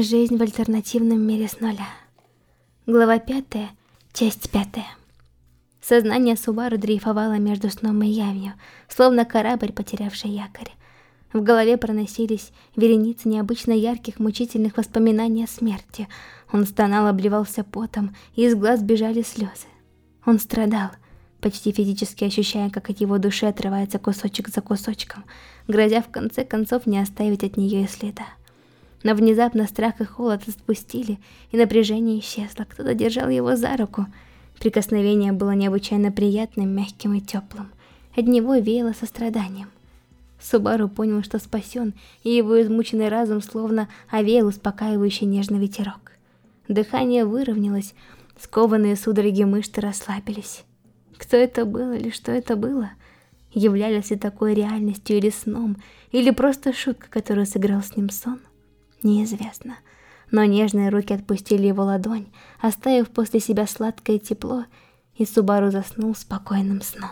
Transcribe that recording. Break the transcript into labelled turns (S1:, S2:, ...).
S1: Жизнь в альтернативном мире с нуля. Глава 5, часть 5. Сознание Субару дрейфовало между сном и явью, словно корабль, потерявший якорь. В голове проносились вереницы необычно ярких, мучительных воспоминаний о смерти. Он стонал, обливался потом, и из глаз бежали слезы. Он страдал, почти физически ощущая, как от его души отрывается кусочек за кусочком, грозя в конце концов не оставить от нее и следа. Но внезапно страх и холод отпустили, и напряжение исчезло. Кто-то держал его за руку. Прикосновение было необычайно приятным, мягким и теплым. От него веяло состраданием. Субару понял, что спасен, и его измученный разум словно овеял успокаивающий нежный ветерок. Дыхание выровнялось, скованные судороги мышцы расслабились. Кто это был или что это было? Являлось ли такой реальностью или сном, или просто шутка, которую сыграл с ним сон? Неизвестно. Но нежные руки отпустили его ладонь, оставив после себя сладкое тепло, и Субару заснул спокойным сном.